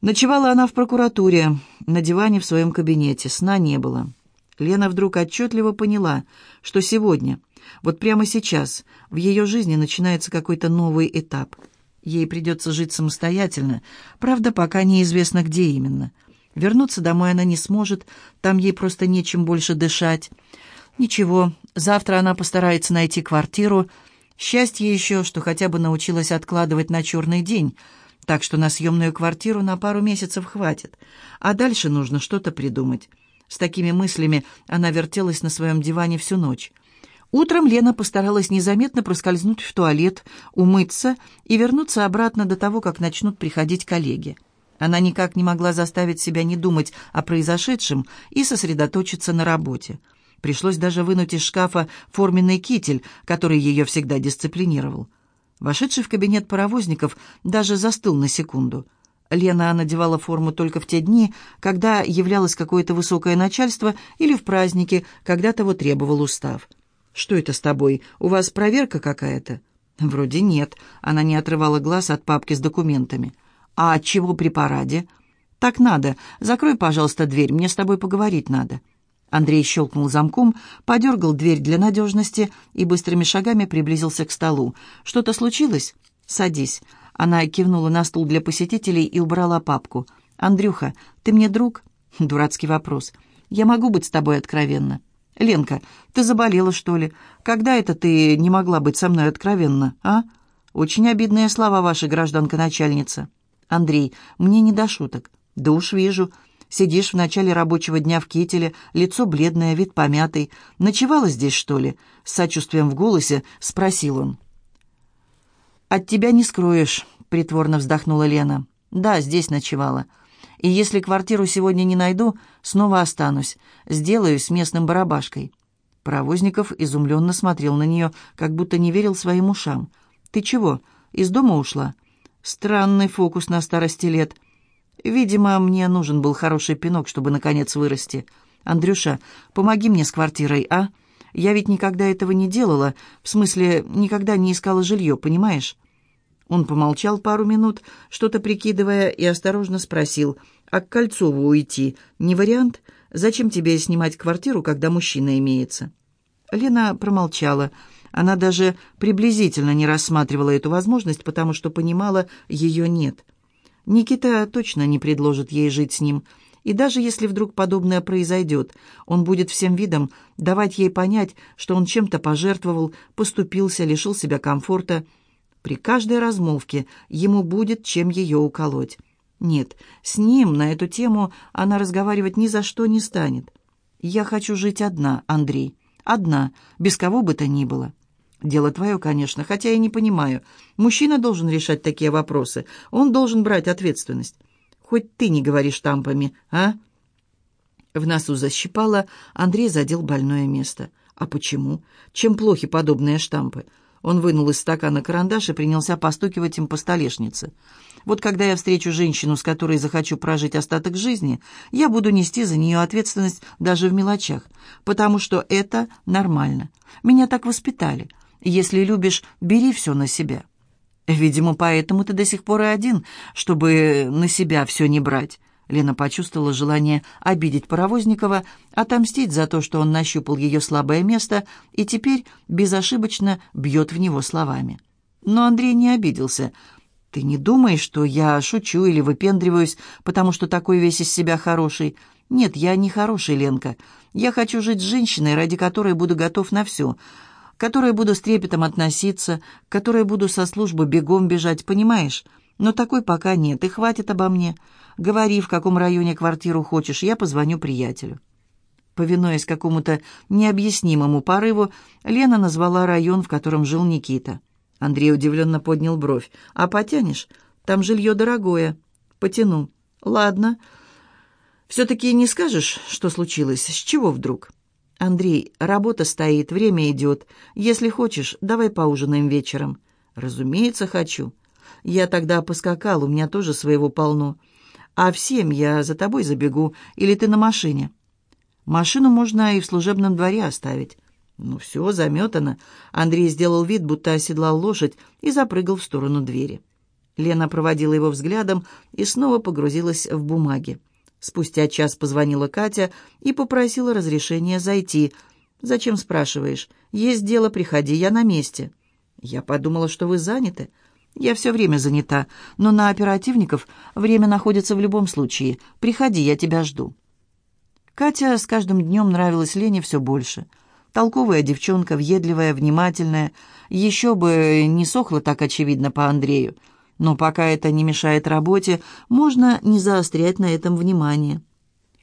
Ночевала она в прокуратуре, на диване в своем кабинете. Сна не было. Лена вдруг отчетливо поняла, что сегодня, вот прямо сейчас, в ее жизни начинается какой-то новый этап. Ей придется жить самостоятельно, правда, пока неизвестно, где именно. Вернуться домой она не сможет, там ей просто нечем больше дышать. Ничего, завтра она постарается найти квартиру. Счастье еще, что хотя бы научилась откладывать на черный день — так что на съемную квартиру на пару месяцев хватит, а дальше нужно что-то придумать. С такими мыслями она вертелась на своем диване всю ночь. Утром Лена постаралась незаметно проскользнуть в туалет, умыться и вернуться обратно до того, как начнут приходить коллеги. Она никак не могла заставить себя не думать о произошедшем и сосредоточиться на работе. Пришлось даже вынуть из шкафа форменный китель, который ее всегда дисциплинировал. Вошедший в кабинет паровозников даже застыл на секунду. Лена надевала форму только в те дни, когда являлось какое-то высокое начальство или в праздники, когда того требовал устав. «Что это с тобой? У вас проверка какая-то?» «Вроде нет». Она не отрывала глаз от папки с документами. «А от чего при параде?» «Так надо. Закрой, пожалуйста, дверь. Мне с тобой поговорить надо». Андрей щелкнул замком, подергал дверь для надежности и быстрыми шагами приблизился к столу. «Что-то случилось? Садись». Она кивнула на стул для посетителей и убрала папку. «Андрюха, ты мне друг?» Дурацкий вопрос. «Я могу быть с тобой откровенно. «Ленка, ты заболела, что ли? Когда это ты не могла быть со мной откровенно, а?» «Очень обидные слова ваша гражданка-начальница». «Андрей, мне не до шуток». «Да уж вижу. Сидишь в начале рабочего дня в кителе, лицо бледное, вид помятый. Ночевала здесь, что ли?» С сочувствием в голосе спросил он. «От тебя не скроешь», — притворно вздохнула Лена. «Да, здесь ночевала. И если квартиру сегодня не найду, снова останусь. сделаю с местным барабашкой». Провозников изумленно смотрел на нее, как будто не верил своим ушам. «Ты чего, из дома ушла?» «Странный фокус на старости лет». Видимо, мне нужен был хороший пинок, чтобы, наконец, вырасти. Андрюша, помоги мне с квартирой, а? Я ведь никогда этого не делала, в смысле, никогда не искала жилье, понимаешь?» Он помолчал пару минут, что-то прикидывая, и осторожно спросил, «А к Кольцову уйти не вариант? Зачем тебе снимать квартиру, когда мужчина имеется?» Лена промолчала. Она даже приблизительно не рассматривала эту возможность, потому что понимала, ее нет. «Нет». Никита точно не предложит ей жить с ним. И даже если вдруг подобное произойдет, он будет всем видом давать ей понять, что он чем-то пожертвовал, поступился, лишил себя комфорта. При каждой размолвке ему будет чем ее уколоть. Нет, с ним на эту тему она разговаривать ни за что не станет. «Я хочу жить одна, Андрей. Одна, без кого бы то ни было». Дело твое, конечно, хотя я не понимаю. Мужчина должен решать такие вопросы. Он должен брать ответственность. Хоть ты не говоришь штампами, а?» В носу защипало, Андрей задел больное место. «А почему? Чем плохи подобные штампы?» Он вынул из стакана карандаш и принялся постукивать им по столешнице. «Вот когда я встречу женщину, с которой захочу прожить остаток жизни, я буду нести за нее ответственность даже в мелочах, потому что это нормально. Меня так воспитали если любишь, бери все на себя. Видимо, поэтому ты до сих пор и один, чтобы на себя все не брать. Лена почувствовала желание обидеть Паровозникова, отомстить за то, что он нащупал ее слабое место и теперь безошибочно бьет в него словами. Но Андрей не обиделся. «Ты не думаешь, что я шучу или выпендриваюсь, потому что такой весь из себя хороший? Нет, я не хороший, Ленка. Я хочу жить с женщиной, ради которой буду готов на все которой буду с трепетом относиться, к которой буду со службы бегом бежать, понимаешь? Но такой пока нет, и хватит обо мне. Говори, в каком районе квартиру хочешь, я позвоню приятелю». Повинуясь какому-то необъяснимому порыву, Лена назвала район, в котором жил Никита. Андрей удивленно поднял бровь. «А потянешь? Там жилье дорогое». «Потяну». «Ладно. Все-таки не скажешь, что случилось? С чего вдруг?» «Андрей, работа стоит, время идет. Если хочешь, давай поужинаем вечером». «Разумеется, хочу. Я тогда поскакал, у меня тоже своего полно. А в семь я за тобой забегу, или ты на машине?» «Машину можно и в служебном дворе оставить». «Ну все, заметано». Андрей сделал вид, будто оседлал лошадь и запрыгал в сторону двери. Лена проводила его взглядом и снова погрузилась в бумаги. Спустя час позвонила Катя и попросила разрешения зайти. «Зачем спрашиваешь? Есть дело, приходи, я на месте». «Я подумала, что вы заняты». «Я все время занята, но на оперативников время находится в любом случае. Приходи, я тебя жду». Катя с каждым днем нравилась Лене все больше. Толковая девчонка, въедливая, внимательная. Еще бы не сохла так очевидно по Андрею. Но пока это не мешает работе, можно не заострять на этом внимание.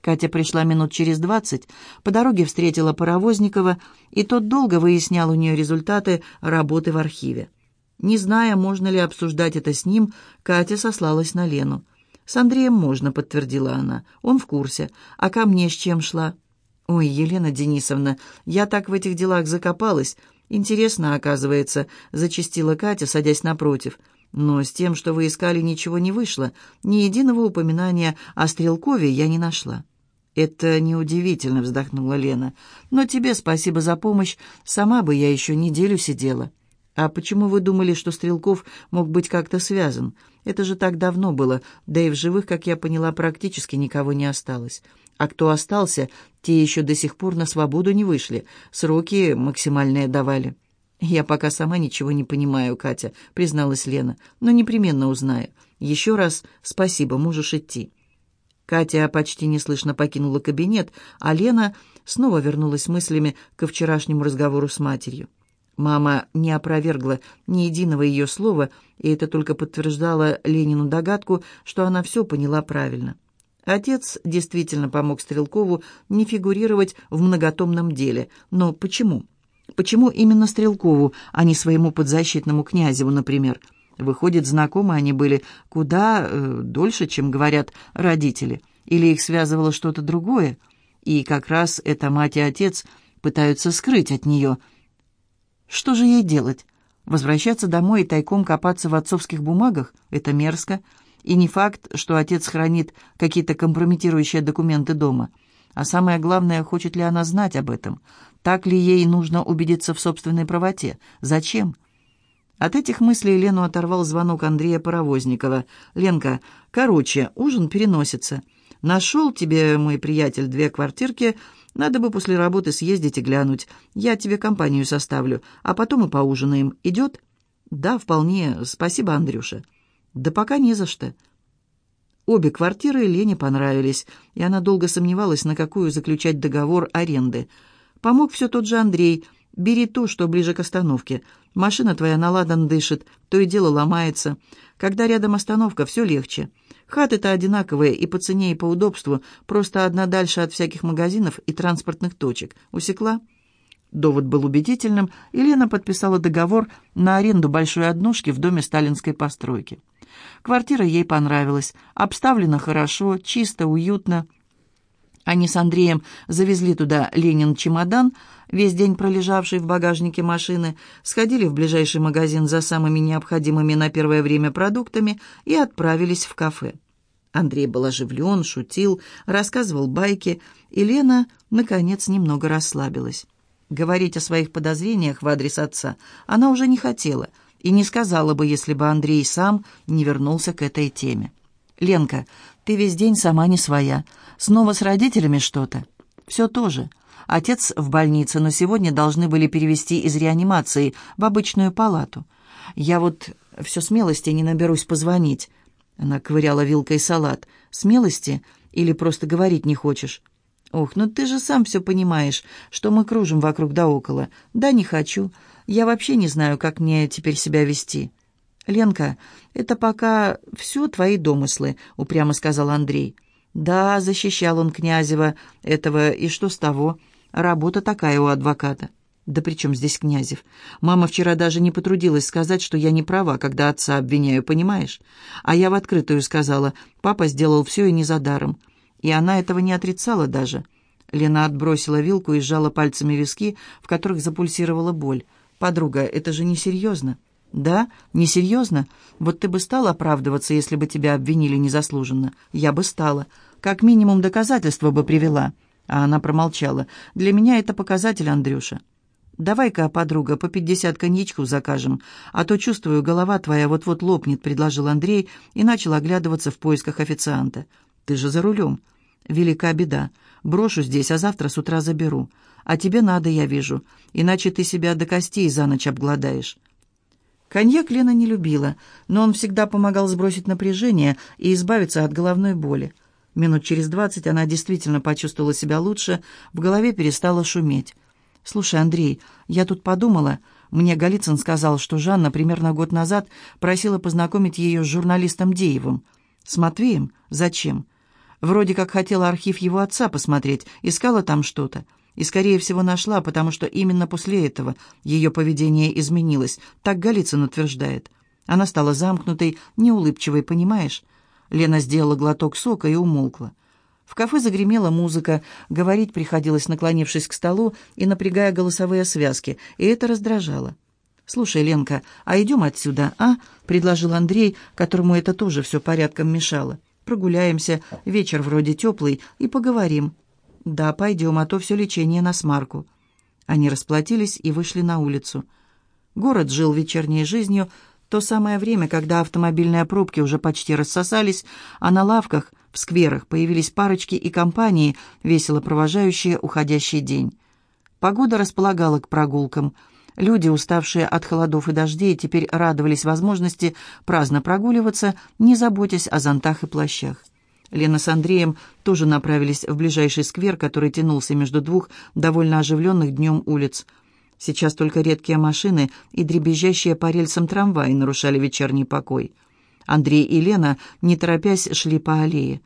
Катя пришла минут через двадцать, по дороге встретила Паровозникова, и тот долго выяснял у нее результаты работы в архиве. Не зная, можно ли обсуждать это с ним, Катя сослалась на Лену. «С Андреем можно», — подтвердила она. «Он в курсе. А ко мне с чем шла?» «Ой, Елена Денисовна, я так в этих делах закопалась. Интересно, оказывается», — зачастила Катя, садясь напротив. «Интересно, но с тем, что вы искали, ничего не вышло. Ни единого упоминания о Стрелкове я не нашла. «Это неудивительно», — вздохнула Лена. «Но тебе спасибо за помощь. Сама бы я еще неделю сидела». «А почему вы думали, что Стрелков мог быть как-то связан? Это же так давно было, да и в живых, как я поняла, практически никого не осталось. А кто остался, те еще до сих пор на свободу не вышли, сроки максимальные давали». «Я пока сама ничего не понимаю, Катя», — призналась Лена, «но непременно узнаю. Еще раз спасибо, можешь идти». Катя почти неслышно покинула кабинет, а Лена снова вернулась мыслями ко вчерашнему разговору с матерью. Мама не опровергла ни единого ее слова, и это только подтверждало Ленину догадку, что она все поняла правильно. Отец действительно помог Стрелкову не фигурировать в многотомном деле. Но почему? Почему именно Стрелкову, а не своему подзащитному Князеву, например? Выходит, знакомы они были куда э, дольше, чем говорят родители. Или их связывало что-то другое? И как раз это мать и отец пытаются скрыть от нее. Что же ей делать? Возвращаться домой и тайком копаться в отцовских бумагах? Это мерзко. И не факт, что отец хранит какие-то компрометирующие документы дома. А самое главное, хочет ли она знать об этом – так ли ей нужно убедиться в собственной правоте? Зачем? От этих мыслей Лену оторвал звонок Андрея Паровозникова. «Ленка, короче, ужин переносится. Нашел тебе, мой приятель, две квартирки. Надо бы после работы съездить и глянуть. Я тебе компанию составлю, а потом и поужинаем. Идет?» «Да, вполне. Спасибо, Андрюша». «Да пока не за что». Обе квартиры Лене понравились, и она долго сомневалась, на какую заключать договор аренды – Помог все тот же Андрей. «Бери то, что ближе к остановке. Машина твоя на ладан дышит, то и дело ломается. Когда рядом остановка, все легче. Хаты-то одинаковые и по цене, и по удобству, просто одна дальше от всяких магазинов и транспортных точек. Усекла?» Довод был убедительным, и Лена подписала договор на аренду большой однушки в доме сталинской постройки. Квартира ей понравилась. Обставлена хорошо, чисто, уютно. Они с Андреем завезли туда Ленин чемодан, весь день пролежавший в багажнике машины, сходили в ближайший магазин за самыми необходимыми на первое время продуктами и отправились в кафе. Андрей был оживлен, шутил, рассказывал байки, и Лена, наконец, немного расслабилась. Говорить о своих подозрениях в адрес отца она уже не хотела и не сказала бы, если бы Андрей сам не вернулся к этой теме. «Ленка, ты весь день сама не своя. Снова с родителями что-то? Все тоже. Отец в больнице, но сегодня должны были перевести из реанимации в обычную палату. Я вот все смелости не наберусь позвонить. Она ковыряла вилкой салат. Смелости? Или просто говорить не хочешь? «Ох, ну ты же сам все понимаешь, что мы кружим вокруг да около. Да, не хочу. Я вообще не знаю, как мне теперь себя вести». «Ленка, это пока все твои домыслы», — упрямо сказал Андрей. «Да, защищал он Князева этого, и что с того? Работа такая у адвоката». «Да при чем здесь Князев? Мама вчера даже не потрудилась сказать, что я не права, когда отца обвиняю, понимаешь? А я в открытую сказала, папа сделал все и не за даром. И она этого не отрицала даже». Лена отбросила вилку и сжала пальцами виски, в которых запульсировала боль. «Подруга, это же несерьезно». «Да? Несерьезно? Вот ты бы стала оправдываться, если бы тебя обвинили незаслуженно. Я бы стала. Как минимум доказательства бы привела». А она промолчала. «Для меня это показатель, Андрюша». «Давай-ка, подруга, по пятьдесят коньячку закажем, а то, чувствую, голова твоя вот-вот лопнет», — предложил Андрей и начал оглядываться в поисках официанта. «Ты же за рулем. Велика беда. Брошу здесь, а завтра с утра заберу. А тебе надо, я вижу, иначе ты себя до костей за ночь обгладаешь». Коньяк Лена не любила, но он всегда помогал сбросить напряжение и избавиться от головной боли. Минут через двадцать она действительно почувствовала себя лучше, в голове перестала шуметь. «Слушай, Андрей, я тут подумала...» Мне Голицын сказал, что Жанна примерно год назад просила познакомить ее с журналистом Деевым. С Матвеем? Зачем? Вроде как хотела архив его отца посмотреть, искала там что-то и, скорее всего, нашла, потому что именно после этого ее поведение изменилось. Так Голицын утверждает. Она стала замкнутой, неулыбчивой, понимаешь? Лена сделала глоток сока и умолкла. В кафе загремела музыка, говорить приходилось, наклонившись к столу и напрягая голосовые связки, и это раздражало. «Слушай, Ленка, а идем отсюда, а?» — предложил Андрей, которому это тоже все порядком мешало. «Прогуляемся, вечер вроде теплый, и поговорим». «Да, пойдем, а то все лечение на смарку». Они расплатились и вышли на улицу. Город жил вечерней жизнью, то самое время, когда автомобильные пробки уже почти рассосались, а на лавках, в скверах появились парочки и компании, весело провожающие уходящий день. Погода располагала к прогулкам. Люди, уставшие от холодов и дождей, теперь радовались возможности праздно прогуливаться, не заботясь о зонтах и плащах. Лена с Андреем тоже направились в ближайший сквер, который тянулся между двух довольно оживленных днем улиц. Сейчас только редкие машины и дребезжащие по рельсам трамваи нарушали вечерний покой. Андрей и Лена, не торопясь, шли по аллее.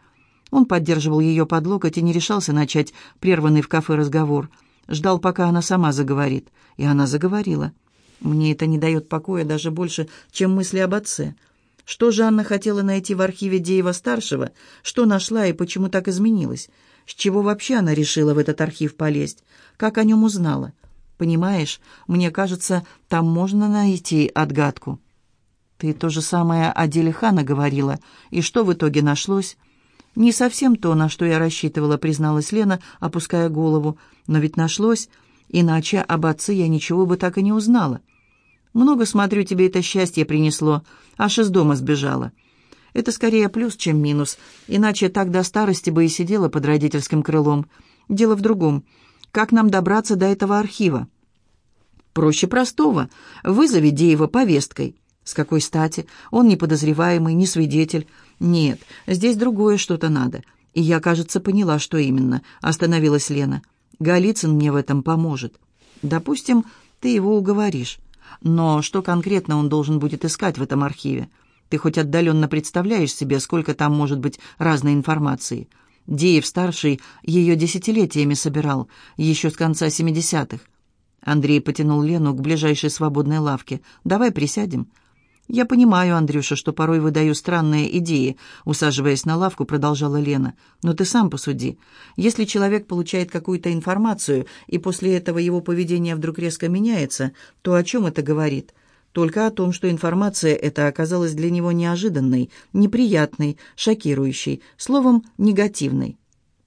Он поддерживал ее под локоть и не решался начать прерванный в кафе разговор. Ждал, пока она сама заговорит. И она заговорила. «Мне это не дает покоя даже больше, чем мысли об отце». Что же Анна хотела найти в архиве Деева-старшего? Что нашла и почему так изменилась? С чего вообще она решила в этот архив полезть? Как о нем узнала? Понимаешь, мне кажется, там можно найти отгадку. Ты то же самое о деле Хана говорила. И что в итоге нашлось? Не совсем то, на что я рассчитывала, призналась Лена, опуская голову. Но ведь нашлось. Иначе об отце я ничего бы так и не узнала. Много, смотрю, тебе это счастье принесло аж из дома сбежала. Это скорее плюс, чем минус, иначе так до старости бы и сидела под родительским крылом. Дело в другом. Как нам добраться до этого архива? Проще простого. Вызови Деева повесткой. С какой стати? Он не подозреваемый, не свидетель. Нет, здесь другое что-то надо. И я, кажется, поняла, что именно. Остановилась Лена. Голицын мне в этом поможет. Допустим, ты его уговоришь. Но что конкретно он должен будет искать в этом архиве? Ты хоть отдаленно представляешь себе, сколько там может быть разной информации? Деев-старший ее десятилетиями собирал, еще с конца 70-х. Андрей потянул Лену к ближайшей свободной лавке. «Давай присядем. «Я понимаю, Андрюша, что порой выдаю странные идеи», — усаживаясь на лавку, продолжала Лена. «Но ты сам посуди. Если человек получает какую-то информацию, и после этого его поведение вдруг резко меняется, то о чем это говорит?» Только о том, что информация эта оказалась для него неожиданной, неприятной, шокирующей, словом, негативной.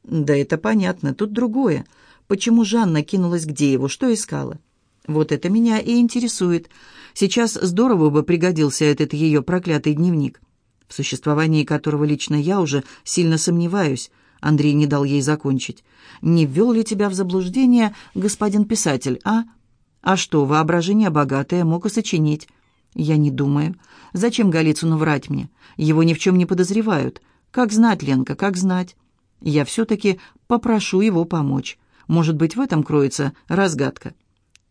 «Да это понятно, тут другое. Почему Жанна кинулась к Дееву, что искала?» Вот это меня и интересует. Сейчас здорово бы пригодился этот ее проклятый дневник, в существовании которого лично я уже сильно сомневаюсь. Андрей не дал ей закончить. «Не ввел ли тебя в заблуждение, господин писатель, а?» «А что, воображение богатое мог и сочинить?» «Я не думаю. Зачем Голицыну врать мне? Его ни в чем не подозревают. Как знать, Ленка, как знать?» «Я все-таки попрошу его помочь. Может быть, в этом кроется разгадка».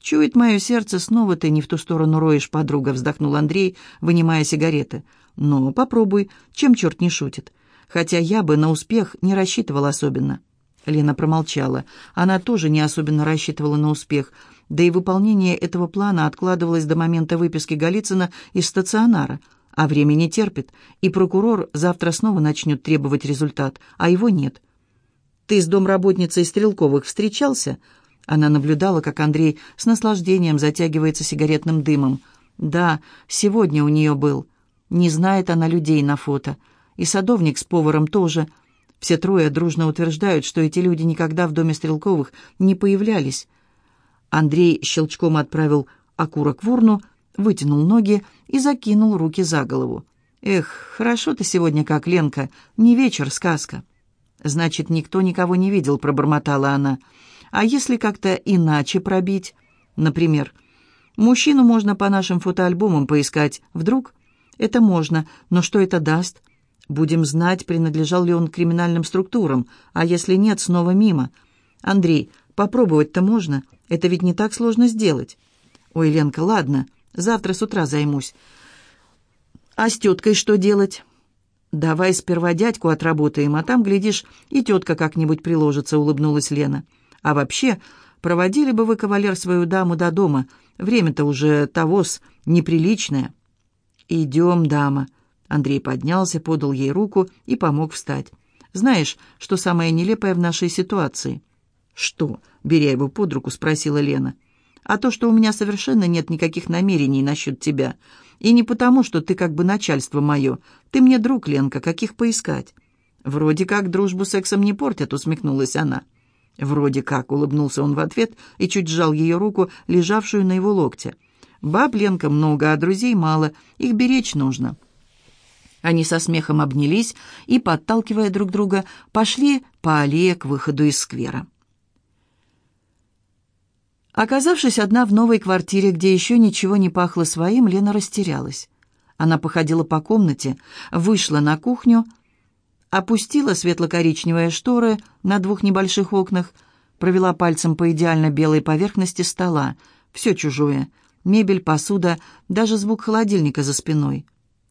«Чует мое сердце, снова ты не в ту сторону роешь, подруга», — вздохнул Андрей, вынимая сигареты. «Но попробуй, чем черт не шутит. Хотя я бы на успех не рассчитывал особенно». Лена промолчала. Она тоже не особенно рассчитывала на успех. Да и выполнение этого плана откладывалось до момента выписки Голицына из стационара. А время не терпит, и прокурор завтра снова начнет требовать результат, а его нет. «Ты с домработницей Стрелковых встречался?» Она наблюдала, как Андрей с наслаждением затягивается сигаретным дымом. Да, сегодня у нее был. Не знает она людей на фото. И садовник с поваром тоже. Все трое дружно утверждают, что эти люди никогда в доме Стрелковых не появлялись. Андрей щелчком отправил окурок в урну, вытянул ноги и закинул руки за голову. «Эх, хорошо ты сегодня как, Ленка. Не вечер, сказка». «Значит, никто никого не видел», — пробормотала она. «Эх, а если как-то иначе пробить? Например, мужчину можно по нашим фотоальбомам поискать. Вдруг? Это можно, но что это даст? Будем знать, принадлежал ли он к криминальным структурам, а если нет, снова мимо. Андрей, попробовать-то можно, это ведь не так сложно сделать. Ой, Ленка, ладно, завтра с утра займусь. А с теткой что делать? Давай сперва дядьку отработаем, а там, глядишь, и тетка как-нибудь приложится, улыбнулась Лена. А вообще, проводили бы вы, кавалер, свою даму до дома. Время-то уже тогос неприличное». «Идем, дама». Андрей поднялся, подал ей руку и помог встать. «Знаешь, что самое нелепое в нашей ситуации?» «Что?» — беря его под руку, спросила Лена. «А то, что у меня совершенно нет никаких намерений насчет тебя. И не потому, что ты как бы начальство мое. Ты мне друг, Ленка, каких поискать?» «Вроде как дружбу сексом не портят», — усмехнулась она. Вроде как улыбнулся он в ответ и чуть сжал ее руку, лежавшую на его локте. «Баб Ленка много, а друзей мало. Их беречь нужно». Они со смехом обнялись и, подталкивая друг друга, пошли по аллее к выходу из сквера. Оказавшись одна в новой квартире, где еще ничего не пахло своим, Лена растерялась. Она походила по комнате, вышла на кухню — опустила светло-коричневые шторы на двух небольших окнах, провела пальцем по идеально белой поверхности стола. Все чужое. Мебель, посуда, даже звук холодильника за спиной.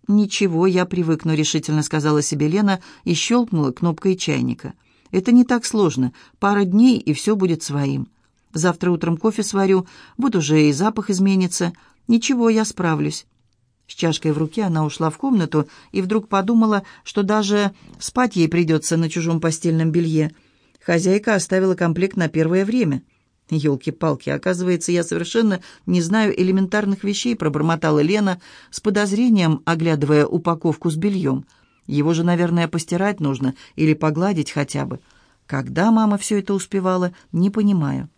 «Ничего, я привыкну», — решительно сказала себе Лена и щелкнула кнопкой чайника. «Это не так сложно. Пара дней, и все будет своим. Завтра утром кофе сварю, вот уже и запах изменится. Ничего, я справлюсь» с чашкой в руке она ушла в комнату и вдруг подумала, что даже спать ей придется на чужом постельном белье. Хозяйка оставила комплект на первое время. «Елки-палки, оказывается, я совершенно не знаю элементарных вещей», пробормотала Лена с подозрением, оглядывая упаковку с бельем. «Его же, наверное, постирать нужно или погладить хотя бы». Когда мама все это успевала, не понимаю.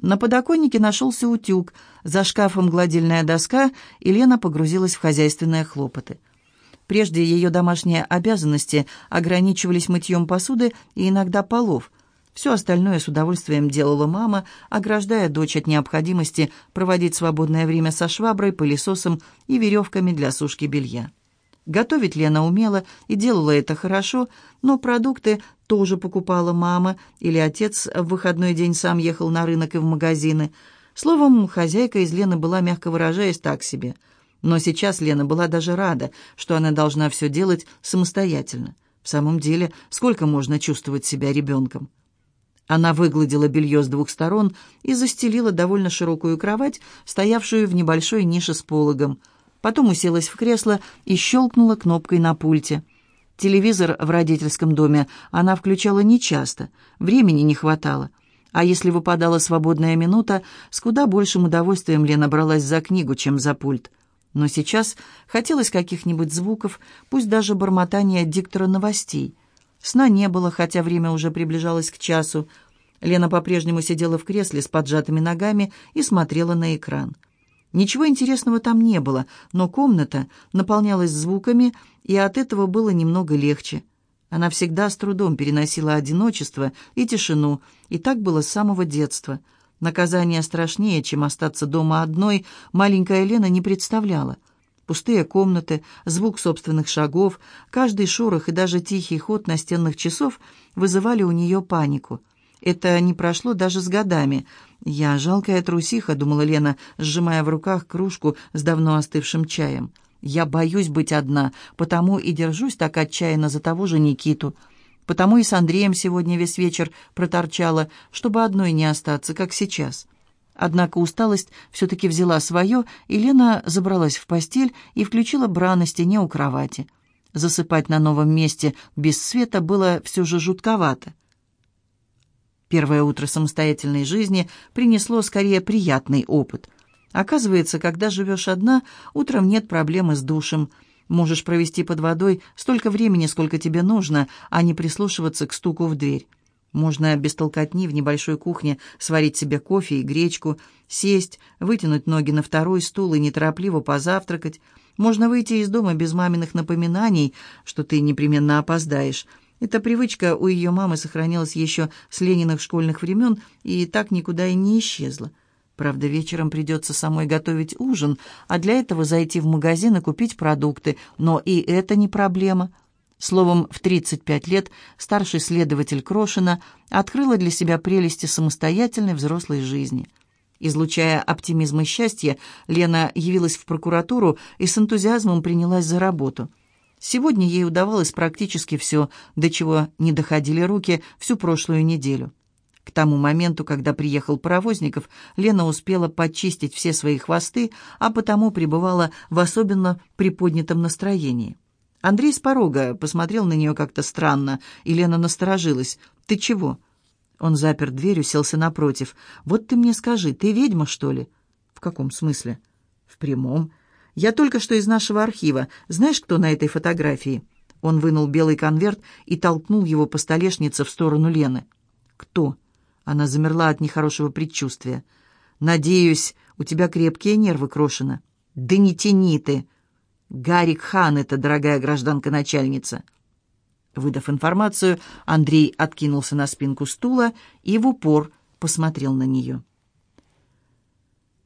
На подоконнике нашелся утюг, за шкафом гладильная доска, и Лена погрузилась в хозяйственные хлопоты. Прежде ее домашние обязанности ограничивались мытьем посуды и иногда полов. Все остальное с удовольствием делала мама, ограждая дочь от необходимости проводить свободное время со шваброй, пылесосом и веревками для сушки белья. Готовить Лена умела и делала это хорошо, но продукты тоже покупала мама, или отец в выходной день сам ехал на рынок и в магазины. Словом, хозяйка из Лены была, мягко выражаясь, так себе. Но сейчас Лена была даже рада, что она должна все делать самостоятельно. В самом деле, сколько можно чувствовать себя ребенком? Она выгладила белье с двух сторон и застелила довольно широкую кровать, стоявшую в небольшой нише с пологом – Потом уселась в кресло и щелкнула кнопкой на пульте. Телевизор в родительском доме она включала нечасто, времени не хватало. А если выпадала свободная минута, с куда большим удовольствием Лена бралась за книгу, чем за пульт. Но сейчас хотелось каких-нибудь звуков, пусть даже бормотания диктора новостей. Сна не было, хотя время уже приближалось к часу. Лена по-прежнему сидела в кресле с поджатыми ногами и смотрела на экран. Ничего интересного там не было, но комната наполнялась звуками, и от этого было немного легче. Она всегда с трудом переносила одиночество и тишину, и так было с самого детства. Наказание страшнее, чем остаться дома одной, маленькая Лена не представляла. Пустые комнаты, звук собственных шагов, каждый шорох и даже тихий ход настенных часов вызывали у нее панику. Это не прошло даже с годами – я жалкая трусиха, думала Лена, сжимая в руках кружку с давно остывшим чаем. Я боюсь быть одна, потому и держусь так отчаянно за того же Никиту. Потому и с Андреем сегодня весь вечер проторчала, чтобы одной не остаться, как сейчас. Однако усталость все-таки взяла свое, и Лена забралась в постель и включила бра на стене у кровати. Засыпать на новом месте без света было все же жутковато. Первое утро самостоятельной жизни принесло скорее приятный опыт. Оказывается, когда живешь одна, утром нет проблемы с душем. Можешь провести под водой столько времени, сколько тебе нужно, а не прислушиваться к стуку в дверь. Можно без толкотни в небольшой кухне сварить себе кофе и гречку, сесть, вытянуть ноги на второй стул и неторопливо позавтракать. Можно выйти из дома без маминых напоминаний, что ты непременно опоздаешь – эта привычка у ее мамы сохранилась еще с Лениных школьных времен и так никуда и не исчезла. Правда, вечером придется самой готовить ужин, а для этого зайти в магазин и купить продукты. Но и это не проблема. Словом, в 35 лет старший следователь Крошина открыла для себя прелести самостоятельной взрослой жизни. Излучая оптимизм и счастье, Лена явилась в прокуратуру и с энтузиазмом принялась за работу – Сегодня ей удавалось практически все, до чего не доходили руки всю прошлую неделю. К тому моменту, когда приехал Паровозников, Лена успела почистить все свои хвосты, а потому пребывала в особенно приподнятом настроении. Андрей с порога посмотрел на нее как-то странно, и Лена насторожилась. «Ты чего?» Он запер дверь, уселся напротив. «Вот ты мне скажи, ты ведьма, что ли?» «В каком смысле?» «В прямом. «Я только что из нашего архива. Знаешь, кто на этой фотографии?» Он вынул белый конверт и толкнул его по столешнице в сторону Лены. «Кто?» Она замерла от нехорошего предчувствия. «Надеюсь, у тебя крепкие нервы, Крошина». «Да не тяни ты!» «Гарик Хан это, дорогая гражданка-начальница!» Выдав информацию, Андрей откинулся на спинку стула и в упор посмотрел на нее.